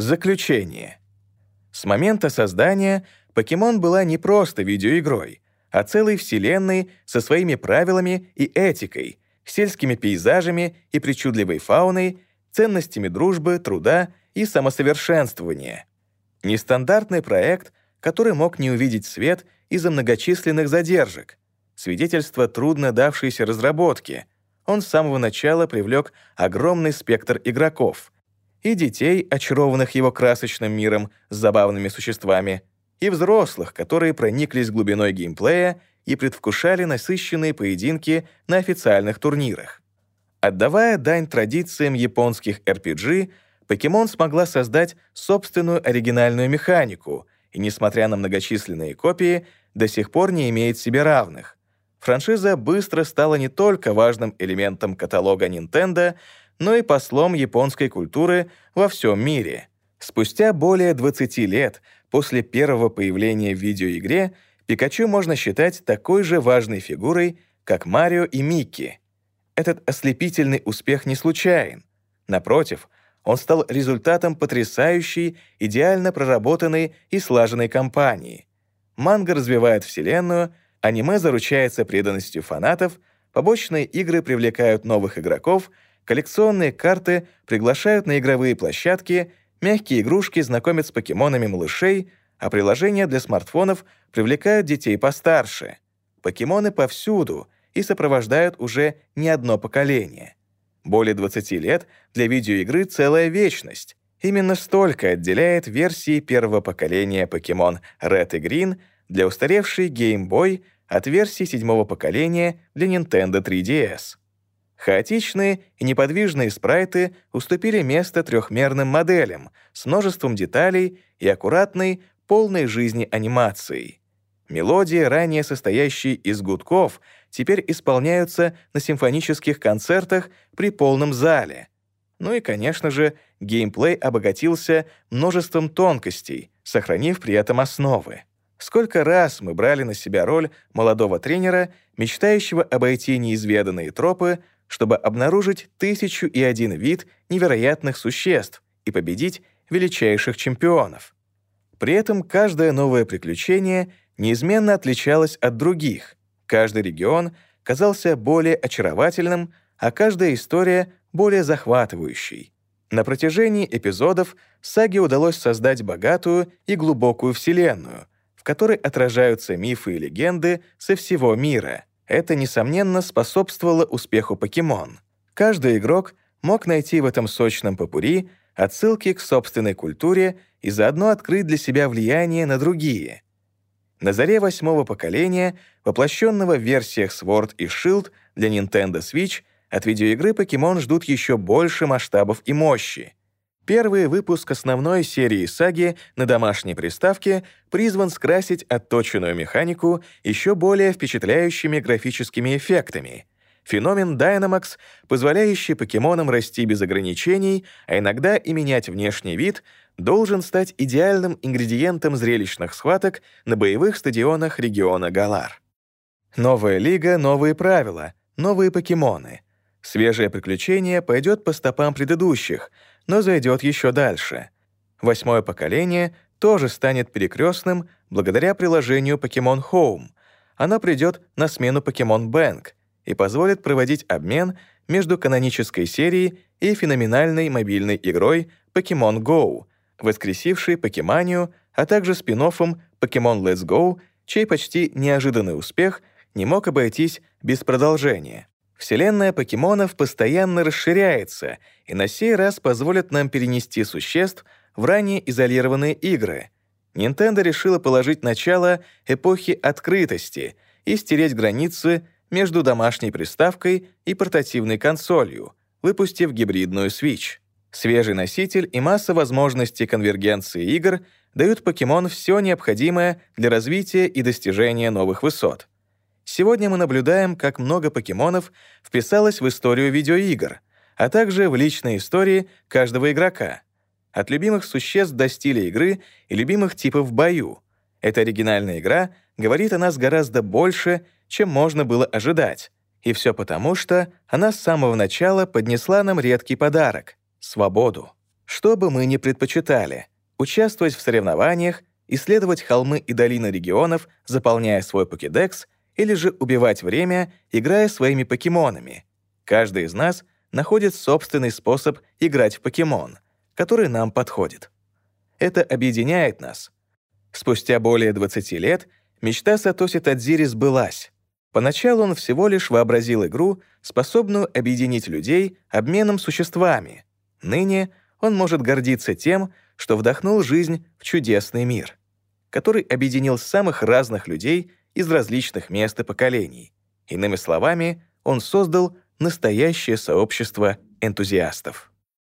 Заключение. С момента создания Pokemon была не просто видеоигрой, а целой вселенной со своими правилами и этикой, сельскими пейзажами и причудливой фауной, ценностями дружбы, труда и самосовершенствования. Нестандартный проект, который мог не увидеть свет из-за многочисленных задержек, свидетельство трудно давшейся разработки. Он с самого начала привлек огромный спектр игроков — и детей, очарованных его красочным миром с забавными существами, и взрослых, которые прониклись глубиной геймплея и предвкушали насыщенные поединки на официальных турнирах. Отдавая дань традициям японских RPG, Покемон смогла создать собственную оригинальную механику и, несмотря на многочисленные копии, до сих пор не имеет себе равных. Франшиза быстро стала не только важным элементом каталога Nintendo, но и послом японской культуры во всем мире. Спустя более 20 лет после первого появления в видеоигре Пикачу можно считать такой же важной фигурой, как Марио и Микки. Этот ослепительный успех не случайен. Напротив, он стал результатом потрясающей, идеально проработанной и слаженной кампании. Манга развивает вселенную, аниме заручается преданностью фанатов, побочные игры привлекают новых игроков, коллекционные карты приглашают на игровые площадки, мягкие игрушки знакомят с покемонами малышей, а приложения для смартфонов привлекают детей постарше. Покемоны повсюду и сопровождают уже не одно поколение. Более 20 лет для видеоигры целая вечность. Именно столько отделяет версии первого поколения Pokemon Red и Green для устаревшей Game Boy от версии седьмого поколения для Nintendo 3DS. Хаотичные и неподвижные спрайты уступили место трехмерным моделям с множеством деталей и аккуратной, полной жизни анимацией. Мелодии, ранее состоящие из гудков, теперь исполняются на симфонических концертах при полном зале. Ну и, конечно же, геймплей обогатился множеством тонкостей, сохранив при этом основы. Сколько раз мы брали на себя роль молодого тренера, мечтающего обойти неизведанные тропы, чтобы обнаружить тысячу и один вид невероятных существ и победить величайших чемпионов. При этом каждое новое приключение неизменно отличалось от других. Каждый регион казался более очаровательным, а каждая история — более захватывающей. На протяжении эпизодов саге удалось создать богатую и глубокую вселенную, в которой отражаются мифы и легенды со всего мира. Это, несомненно, способствовало успеху покемон. Каждый игрок мог найти в этом сочном попури отсылки к собственной культуре и заодно открыть для себя влияние на другие. На заре восьмого поколения, воплощенного в версиях Sword и Shield для Nintendo Switch, от видеоигры Pokemon ждут еще больше масштабов и мощи. Первый выпуск основной серии саги на домашней приставке призван скрасить отточенную механику еще более впечатляющими графическими эффектами — Феномен Dynamax, позволяющий покемонам расти без ограничений, а иногда и менять внешний вид, должен стать идеальным ингредиентом зрелищных схваток на боевых стадионах региона Галар. Новая лига, новые правила, новые покемоны. Свежее приключение пойдет по стопам предыдущих, но зайдет еще дальше. Восьмое поколение тоже станет перекрестным благодаря приложению Pokemon Home. Оно придет на смену Pokemon Bank — и позволит проводить обмен между канонической серией и феноменальной мобильной игрой Pokemon Go, воскресившей Покеманию, а также спин-оффом Pokemon Let's Go, чей почти неожиданный успех не мог обойтись без продолжения. Вселенная покемонов постоянно расширяется и на сей раз позволит нам перенести существ в ранее изолированные игры. Nintendo решила положить начало эпохи открытости и стереть границы между домашней приставкой и портативной консолью, выпустив гибридную Switch. Свежий носитель и масса возможностей конвергенции игр дают Покемон все необходимое для развития и достижения новых высот. Сегодня мы наблюдаем, как много покемонов вписалось в историю видеоигр, а также в личные истории каждого игрока. От любимых существ до стиля игры и любимых типов в бою. Эта оригинальная игра говорит о нас гораздо больше, чем можно было ожидать. И все потому, что она с самого начала поднесла нам редкий подарок — свободу. Что бы мы ни предпочитали — участвовать в соревнованиях, исследовать холмы и долины регионов, заполняя свой покедекс, или же убивать время, играя своими покемонами. Каждый из нас находит собственный способ играть в покемон, который нам подходит. Это объединяет нас. Спустя более 20 лет мечта Сатоси Тадзири сбылась. Поначалу он всего лишь вообразил игру, способную объединить людей обменом существами. Ныне он может гордиться тем, что вдохнул жизнь в чудесный мир, который объединил самых разных людей из различных мест и поколений. Иными словами, он создал настоящее сообщество энтузиастов.